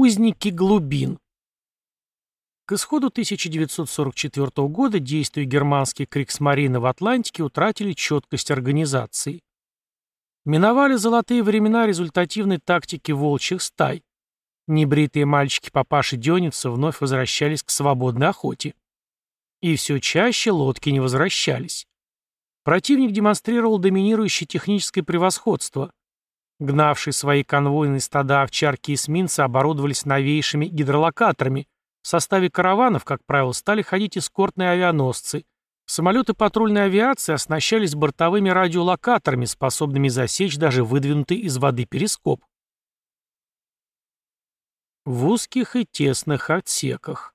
Узники глубин. К исходу 1944 года действия германские криксмарины в Атлантике утратили четкость организации. Миновали золотые времена результативной тактики волчьих стай. Небритые мальчики папаши Дёница вновь возвращались к свободной охоте. И все чаще лодки не возвращались. Противник демонстрировал доминирующее техническое превосходство. Гнавшие свои конвойные стада овчарки и эсминцы оборудовались новейшими гидролокаторами. В составе караванов, как правило, стали ходить эскортные авианосцы. Самолеты патрульной авиации оснащались бортовыми радиолокаторами, способными засечь даже выдвинутый из воды перископ. В узких и тесных отсеках.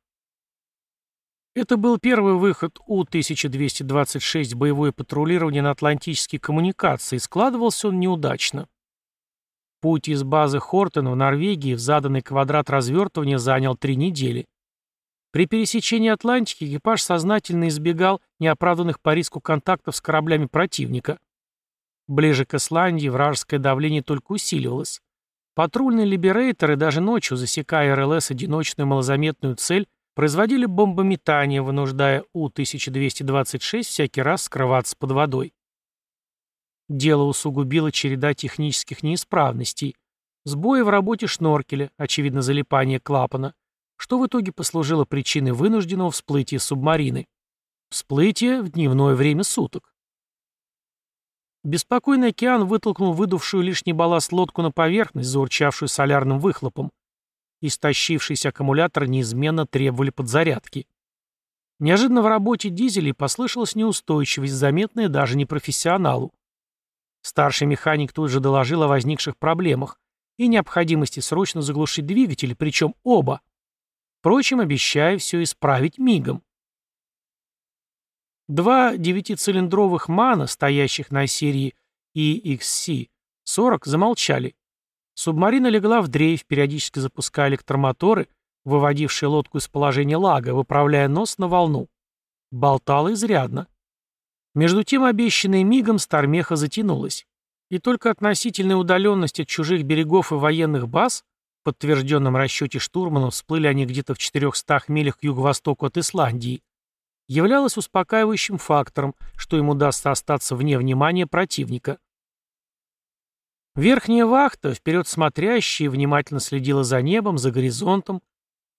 Это был первый выход У-1226 боевое патрулирование на Атлантические коммуникации, складывался он неудачно. Путь из базы Хортен в Норвегии в заданный квадрат развертывания занял три недели. При пересечении Атлантики экипаж сознательно избегал неоправданных по риску контактов с кораблями противника. Ближе к Исландии вражеское давление только усиливалось. Патрульные либерейторы даже ночью, засекая РЛС одиночную малозаметную цель, производили бомбометание, вынуждая У-1226 всякий раз скрываться под водой. Дело усугубило череда технических неисправностей. Сбои в работе шноркеля, очевидно залипание клапана, что в итоге послужило причиной вынужденного всплытия субмарины. Всплытие в дневное время суток. Беспокойный океан вытолкнул выдувшую лишний балласт лодку на поверхность, заурчавшую солярным выхлопом. Истощившиеся аккумуляторы неизменно требовали подзарядки. Неожиданно в работе дизелей послышалась неустойчивость, заметная даже непрофессионалу. Старший механик тут же доложил о возникших проблемах и необходимости срочно заглушить двигатели, причем оба. Впрочем, обещая все исправить мигом. Два девятицилиндровых МАНа, стоящих на серии EXC-40, замолчали. Субмарина легла в дрейф, периодически запуская электромоторы, выводившие лодку из положения лага, выправляя нос на волну. Болтала изрядно. Между тем обещанная мигом Стармеха затянулась. И только относительная удаленность от чужих берегов и военных баз, в подтвержденном расчете штурманов всплыли они где-то в 400 милях к юго-востоку от Исландии, являлась успокаивающим фактором, что им удастся остаться вне внимания противника. Верхняя вахта, вперед смотрящая, внимательно следила за небом, за горизонтом.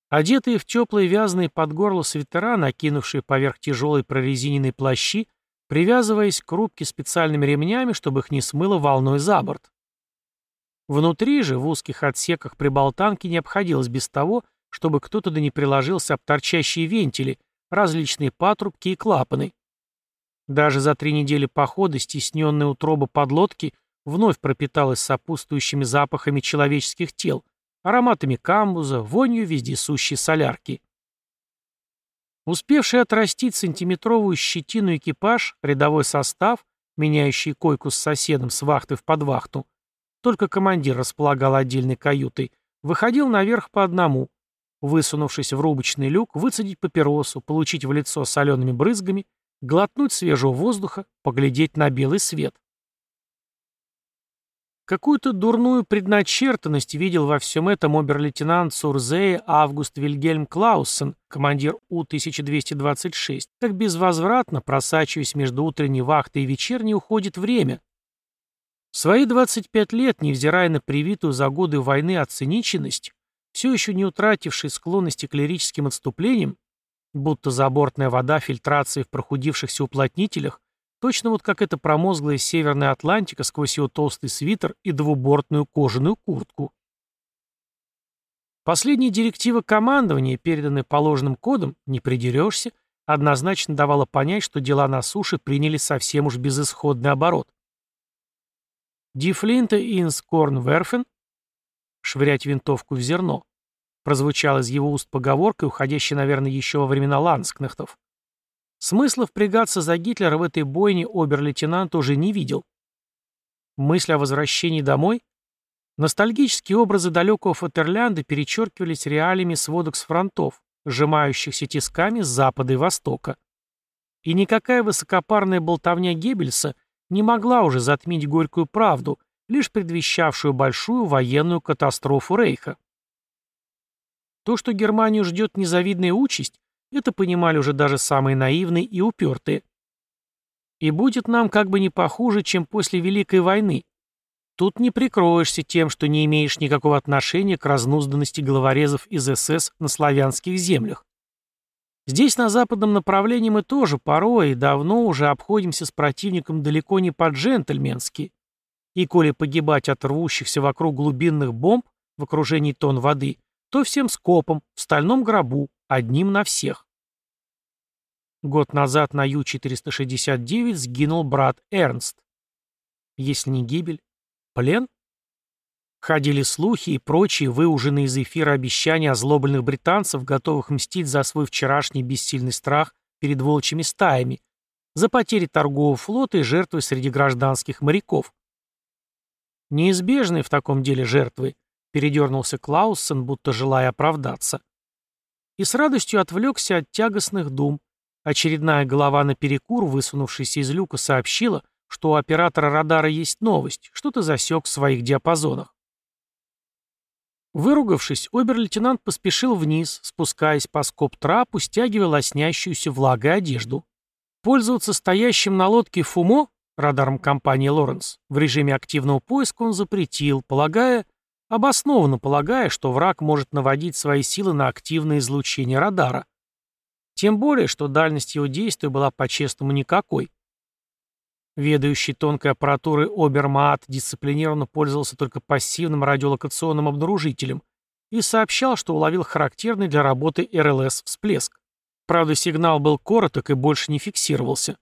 Одетые в теплые вязаные под горло свитера, накинувшие поверх тяжелой прорезиненной плащи, привязываясь к рубке специальными ремнями, чтобы их не смыло волной за борт. Внутри же, в узких отсеках при болтанке, не обходилось без того, чтобы кто-то да не приложился об торчащие вентили, различные патрубки и клапаны. Даже за три недели похода стесненная утроба подлодки вновь пропиталась сопутствующими запахами человеческих тел, ароматами камбуза, вонью вездесущей солярки. Успевший отрастить сантиметровую щетину экипаж, рядовой состав, меняющий койку с соседом с вахты в подвахту, только командир располагал отдельной каютой, выходил наверх по одному, высунувшись в рубочный люк, выцедить папиросу, получить в лицо солеными брызгами, глотнуть свежего воздуха, поглядеть на белый свет. Какую-то дурную предначертанность видел во всем этом обер-лейтенант Сурзея Август Вильгельм Клауссен, командир У-1226, как безвозвратно, просачиваясь между утренней вахтой и вечерней, уходит время. В свои 25 лет, невзирая на привитую за годы войны оцениченность, все еще не утративший склонности к лирическим отступлениям, будто забортная вода фильтрации в прохудившихся уплотнителях, Точно вот как эта промозглая Северная Атлантика сквозь его толстый свитер и двубортную кожаную куртку. Последняя директива командования, переданная положенным кодом, не придерешься, однозначно давала понять, что дела на суше приняли совсем уж безысходный оборот. «Дифлинта инс корнверфен» — швырять винтовку в зерно, прозвучал из его уст поговоркой, уходящей, наверное, еще во времена ланскнехтов. Смысла впрягаться за Гитлера в этой бойне обер-лейтенант уже не видел. Мысль о возвращении домой? Ностальгические образы далекого Фатерлянда перечеркивались реалиями сводок с фронтов, сжимающихся тисками с запада и востока. И никакая высокопарная болтовня Геббельса не могла уже затмить горькую правду, лишь предвещавшую большую военную катастрофу Рейха. То, что Германию ждет незавидная участь, это понимали уже даже самые наивные и упертые. И будет нам как бы не похуже, чем после Великой войны. Тут не прикроешься тем, что не имеешь никакого отношения к разнузданности головорезов из СС на славянских землях. Здесь, на западном направлении, мы тоже порой и давно уже обходимся с противником далеко не по-джентльменски. И коли погибать от рвущихся вокруг глубинных бомб в окружении тон воды, то всем скопом, в стальном гробу, одним на всех. Год назад на Ю-469 сгинул брат Эрнст. Если не гибель, плен? Ходили слухи и прочие выуженные из эфира обещания озлобленных британцев, готовых мстить за свой вчерашний бессильный страх перед волчьими стаями, за потери торгового флота и жертвы среди гражданских моряков. Неизбежные в таком деле жертвы, передернулся Клауссен, будто желая оправдаться. И с радостью отвлекся от тягостных дум. Очередная голова наперекур, высунувшаяся из люка, сообщила, что у оператора радара есть новость, что-то засек в своих диапазонах. Выругавшись, обер-лейтенант поспешил вниз, спускаясь по скоб-трапу, стягивая лоснящуюся влагой одежду. Пользоваться стоящим на лодке ФУМО, радаром компании «Лоренс», в режиме активного поиска он запретил, полагая, обоснованно полагая, что враг может наводить свои силы на активное излучение радара. Тем более, что дальность его действия была по-честному никакой. Ведающий тонкой аппаратурой Обермаат дисциплинированно пользовался только пассивным радиолокационным обнаружителем и сообщал, что уловил характерный для работы РЛС всплеск. Правда, сигнал был короток и больше не фиксировался.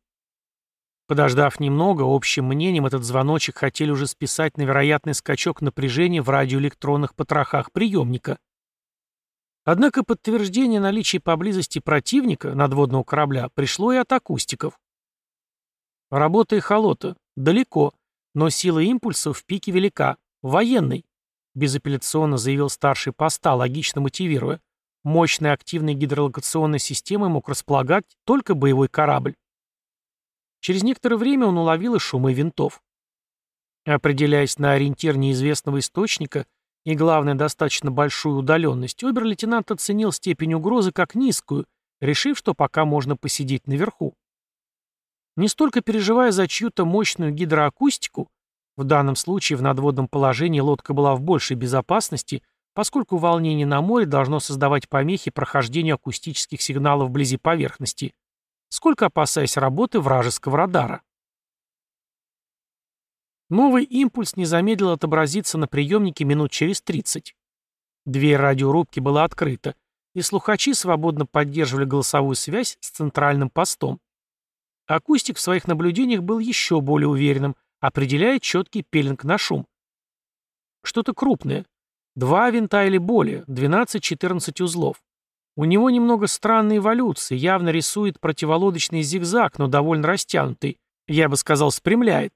Подождав немного, общим мнением этот звоночек хотели уже списать на вероятный скачок напряжения в радиоэлектронных потрохах приемника. Однако подтверждение наличия поблизости противника надводного корабля пришло и от акустиков. Работа эхолота. Далеко. Но сила импульсов в пике велика. Военный. Безапелляционно заявил старший поста, логично мотивируя. Мощной активной гидролокационной системой мог располагать только боевой корабль. Через некоторое время он уловил и шумы винтов. Определяясь на ориентир неизвестного источника и, главное, достаточно большую удаленность, обер-лейтенант оценил степень угрозы как низкую, решив, что пока можно посидеть наверху. Не столько переживая за чью-то мощную гидроакустику, в данном случае в надводном положении лодка была в большей безопасности, поскольку волнение на море должно создавать помехи прохождению акустических сигналов вблизи поверхности, сколько опасаясь работы вражеского радара. Новый импульс не замедлил отобразиться на приемнике минут через 30. Дверь радиорубки была открыта, и слухачи свободно поддерживали голосовую связь с центральным постом. Акустик в своих наблюдениях был еще более уверенным, определяя четкий пеленг на шум. Что-то крупное. Два винта или более, 12-14 узлов. У него немного странной эволюции, явно рисует противолодочный зигзаг, но довольно растянутый. Я бы сказал, спрямляет.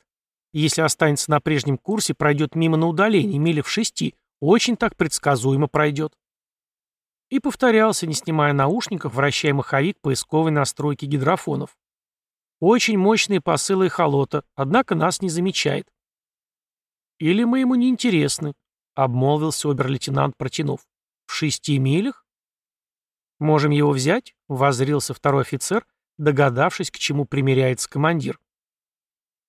Если останется на прежнем курсе, пройдет мимо на удалении, мили в шести, очень так предсказуемо пройдет. И повторялся, не снимая наушников, вращая маховик поисковой настройки гидрофонов. Очень мощные посылы эхолота, однако нас не замечает. Или мы ему не интересны, обмолвился обер-лейтенант, протянув. В шести милях? Можем его взять? Воззрился второй офицер, догадавшись, к чему примеряется командир.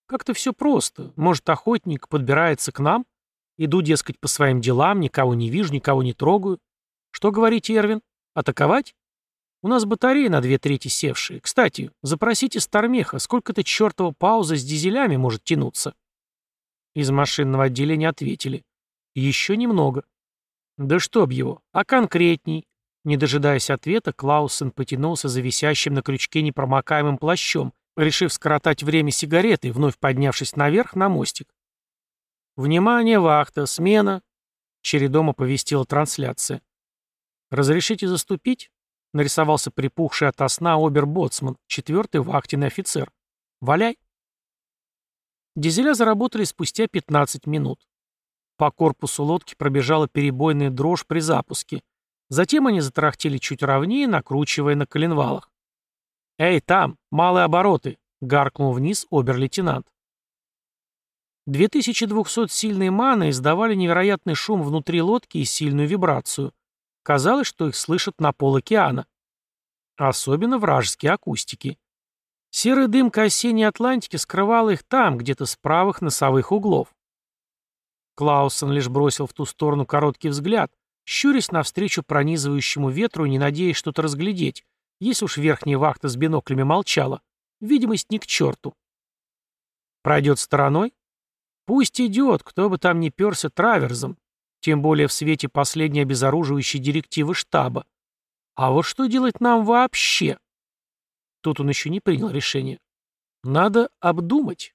Как-то все просто. Может, охотник подбирается к нам? Иду, дескать, по своим делам, никого не вижу, никого не трогаю. Что говорите, Эрвин? Атаковать? У нас батареи на две трети севшие. Кстати, запросите Стармеха, сколько-то чертова пауза с дизелями может тянуться. Из машинного отделения ответили. Еще немного. Да чтоб его, а конкретней. Не дожидаясь ответа, Клаусен потянулся за висящим на крючке непромокаемым плащом, решив скоротать время сигареты, вновь поднявшись наверх на мостик. «Внимание, вахта, смена!» Чередом оповестила трансляция. «Разрешите заступить?» Нарисовался припухший ото сна обер-боцман, четвертый вахтенный офицер. «Валяй!» Дизеля заработали спустя 15 минут. По корпусу лодки пробежала перебойная дрожь при запуске. Затем они затарахтели чуть ровнее, накручивая на коленвалах. «Эй, там, малые обороты!» — гаркнул вниз обер-лейтенант. 2200 сильные маны издавали невероятный шум внутри лодки и сильную вибрацию. Казалось, что их слышат на пол океана. Особенно вражеские акустики. Серая дымка осенней Атлантики скрывала их там, где-то с правых носовых углов. Клаусон лишь бросил в ту сторону короткий взгляд, щурясь навстречу пронизывающему ветру и не надеясь что-то разглядеть, если уж верхняя вахта с биноклями молчала. Видимость ни к черту. Пройдет стороной? Пусть идет, кто бы там ни перся траверзом, тем более в свете последней обезоруживающей директивы штаба. А вот что делать нам вообще? Тут он еще не принял решение. Надо обдумать.